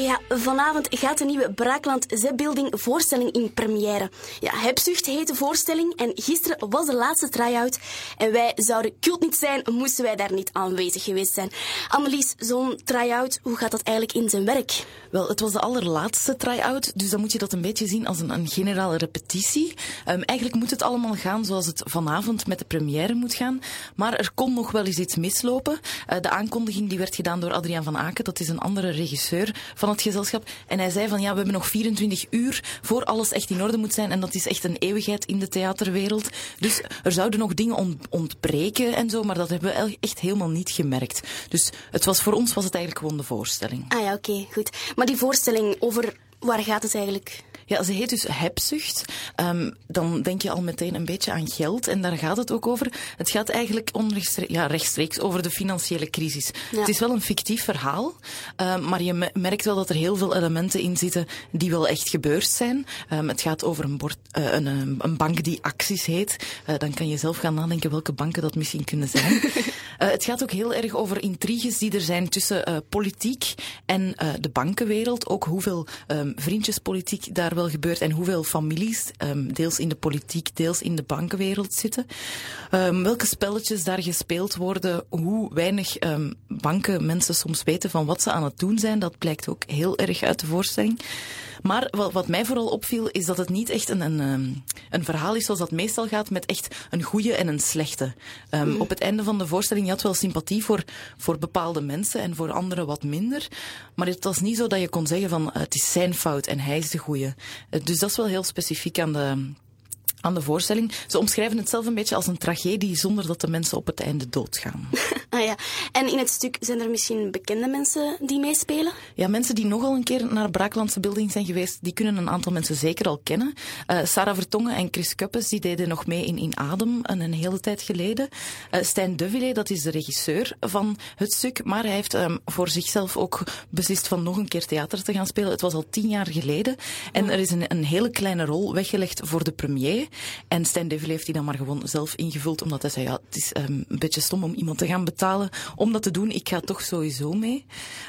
Ja, vanavond gaat de nieuwe Braakland Z-building voorstelling in première. Ja, Hebzucht heet de voorstelling en gisteren was de laatste try-out. En wij zouden cult niet zijn, moesten wij daar niet aanwezig geweest zijn. Annelies, zo'n try-out, hoe gaat dat eigenlijk in zijn werk? Wel, het was de allerlaatste try-out, dus dan moet je dat een beetje zien als een, een generale repetitie. Um, eigenlijk moet het allemaal gaan zoals het vanavond met de première moet gaan. Maar er kon nog wel eens iets mislopen. Uh, de aankondiging die werd gedaan door Adriaan van Aken, dat is een andere regisseur van het gezelschap. En hij zei van ja, we hebben nog 24 uur voor alles echt in orde moet zijn. En dat is echt een eeuwigheid in de theaterwereld. Dus er zouden nog dingen ontbreken en zo, maar dat hebben we echt helemaal niet gemerkt. Dus het was, voor ons was het eigenlijk gewoon de voorstelling. Ah ja, oké, goed. Maar die voorstelling, over waar gaat het eigenlijk? Ja, ze heet dus hebzucht. Um, dan denk je al meteen een beetje aan geld en daar gaat het ook over. Het gaat eigenlijk onrechtstreeks, ja, rechtstreeks over de financiële crisis. Ja. Het is wel een fictief verhaal, um, maar je merkt wel dat er heel veel elementen in zitten die wel echt gebeurd zijn. Um, het gaat over een, bord, uh, een, een, bank die acties heet. Uh, dan kan je zelf gaan nadenken welke banken dat misschien kunnen zijn. uh, het gaat ook heel erg over intriges die er zijn tussen politiek en de bankenwereld. Ook hoeveel vriendjespolitiek daar wel gebeurt en hoeveel families, um, deels in de politiek, deels in de bankenwereld zitten. Um, welke spelletjes daar gespeeld worden, hoe weinig banken mensen soms weten van wat ze aan het doen zijn, dat blijkt ook heel erg uit de voorstelling. Maar wat, wat mij vooral opviel, is dat het niet echt een, een, een verhaal is zoals dat meestal gaat, met echt een goede en een slechte. Um, mm. Op het einde van de voorstelling, je had wel sympathie voor, voor bepaalde mensen en voor anderen wat minder. Maar het was niet zo dat je kon zeggen van, het is zijn fout en hij is de goede. Uh, dus dat is wel heel specifiek aan de, aan de voorstelling. Ze omschrijven het zelf een beetje als een tragedie zonder dat de mensen op het einde doodgaan. ah ja. En in het stuk zijn er misschien bekende mensen die meespelen? Ja, mensen die nogal een keer naar Braaklandse Building zijn geweest, die kunnen een aantal mensen zeker al kennen. Uh, Sarah Vertongen en Chris Kuppes, die deden nog mee in In Adem een, een hele tijd geleden. Uh, Stijn Devillé, dat is de regisseur van het stuk, maar hij heeft um, voor zichzelf ook beslist van nog een keer theater te gaan spelen. Het was al tien jaar geleden. En er is een, een hele kleine rol weggelegd voor de premier. En Stijn Devil heeft die dan maar gewoon zelf ingevuld, omdat hij zei, ja, het is um, een beetje stom om iemand te gaan betalen om dat te doen. Ik ga toch sowieso mee.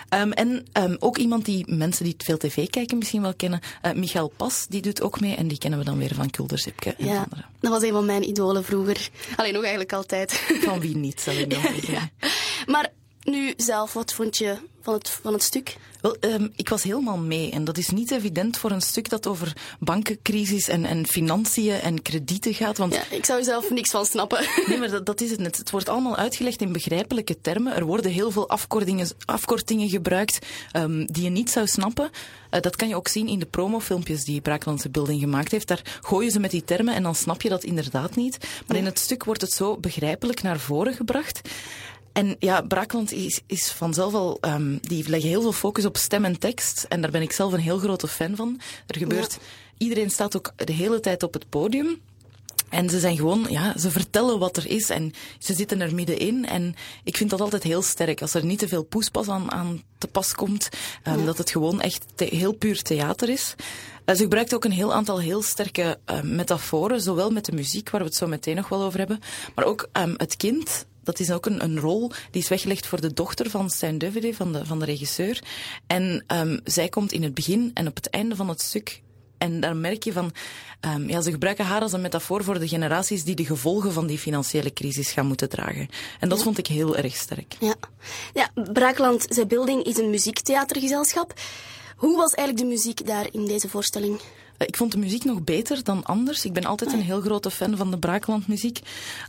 Um, en um, ook iemand die mensen die veel tv kijken misschien wel kennen, uh, Michael Pas, die doet ook mee. En die kennen we dan weer van Kulderzipke en ja, anderen. dat was een van mijn idolen vroeger. Alleen nog eigenlijk altijd. Van wie niet, zal ik ja. Maar nu zelf, wat vond je van het, van het stuk? Wel, um, ik was helemaal mee. En dat is niet evident voor een stuk dat over bankencrisis en, en financiën en kredieten gaat. Want... Ja, ik zou er zelf niks van snappen. Nee, maar dat, dat is het net. Het wordt allemaal uitgelegd in begrijpelijke termen. Er worden heel veel afkortingen, afkortingen gebruikt um, die je niet zou snappen. Uh, dat kan je ook zien in de promofilmpjes die Braaklandse Building gemaakt heeft. Daar gooien ze met die termen en dan snap je dat inderdaad niet. Maar in het stuk wordt het zo begrijpelijk naar voren gebracht. En ja, Braakland is, is vanzelf al, um, die leggen heel veel focus op stem en tekst. En daar ben ik zelf een heel grote fan van. Er gebeurt, ja. iedereen staat ook de hele tijd op het podium. En ze zijn gewoon, ja, ze vertellen wat er is en ze zitten er middenin. En ik vind dat altijd heel sterk. Als er niet te veel poespas aan, aan te pas komt, um, ja. dat het gewoon echt te, heel puur theater is. Uh, ze gebruikt ook een heel aantal heel sterke uh, metaforen, zowel met de muziek, waar we het zo meteen nog wel over hebben, maar ook um, het kind dat is ook een, een rol die is weggelegd voor de dochter van Stijn Duvede, van de, van de regisseur. En um, zij komt in het begin en op het einde van het stuk en daar merk je van, um, ja, ze gebruiken haar als een metafoor voor de generaties die de gevolgen van die financiële crisis gaan moeten dragen. En dat ja. vond ik heel erg sterk. Ja, ja Braakland The Building is een muziektheatergezelschap. Hoe was eigenlijk de muziek daar in deze voorstelling? Ik vond de muziek nog beter dan anders. Ik ben altijd een heel grote fan van de Braaklandmuziek.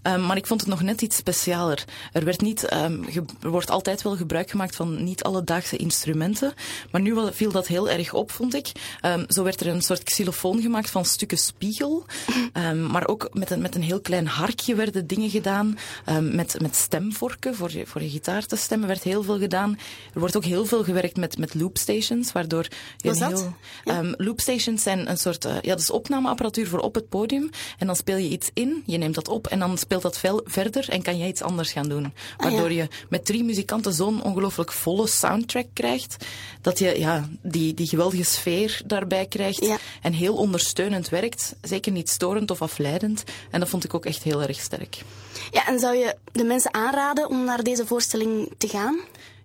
Um, maar ik vond het nog net iets specialer. Er, werd niet, um, er wordt altijd wel gebruik gemaakt van niet alledaagse instrumenten. Maar nu viel dat heel erg op, vond ik. Um, zo werd er een soort xylofoon gemaakt van stukken spiegel. maar ook met een, met een heel klein harkje werden dingen gedaan. met, met stemvorken voor je, voor je gitaar te stemmen werd heel veel gedaan. Er wordt ook heel veel gewerkt met, met loopstations, waardoor je een heel... Ja. loopstations zijn een soort, uh, ja, is opnameapparatuur voor op het podium. En dan speel je iets in, je neemt dat op en dan speelt dat veel verder en kan jij iets anders gaan doen. Waardoor ah, ja. je met drie muzikanten zo'n ongelooflijk volle soundtrack krijgt, dat je ja, die, die geweldige sfeer daarbij krijgt ja. en heel ondersteunend werkt. Zeker niet storend of afleidend. En dat vond ik ook echt heel erg sterk. Ja, en zou je de mensen aanraden om naar deze voorstelling te gaan?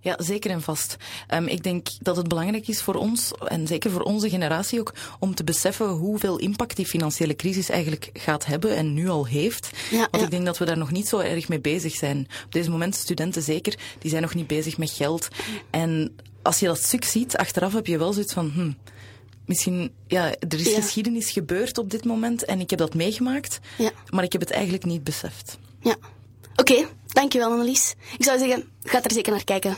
Ja, zeker en vast. Um, ik denk dat het belangrijk is voor ons, en zeker voor onze generatie ook, om te beseffen hoeveel impact die financiële crisis eigenlijk gaat hebben en nu al heeft. Ja, Want ik denk dat we daar nog niet zo erg mee bezig zijn. Op deze moment, studenten zeker, die zijn nog niet bezig met geld. En als je dat stuk ziet, achteraf heb je wel zoiets van, hm, misschien, ja, er is geschiedenis gebeurd op dit moment en ik heb dat meegemaakt, ja. maar ik heb het eigenlijk niet beseft. Ja. Oké, dankjewel Annelies. Ik zou zeggen, ga er zeker naar kijken.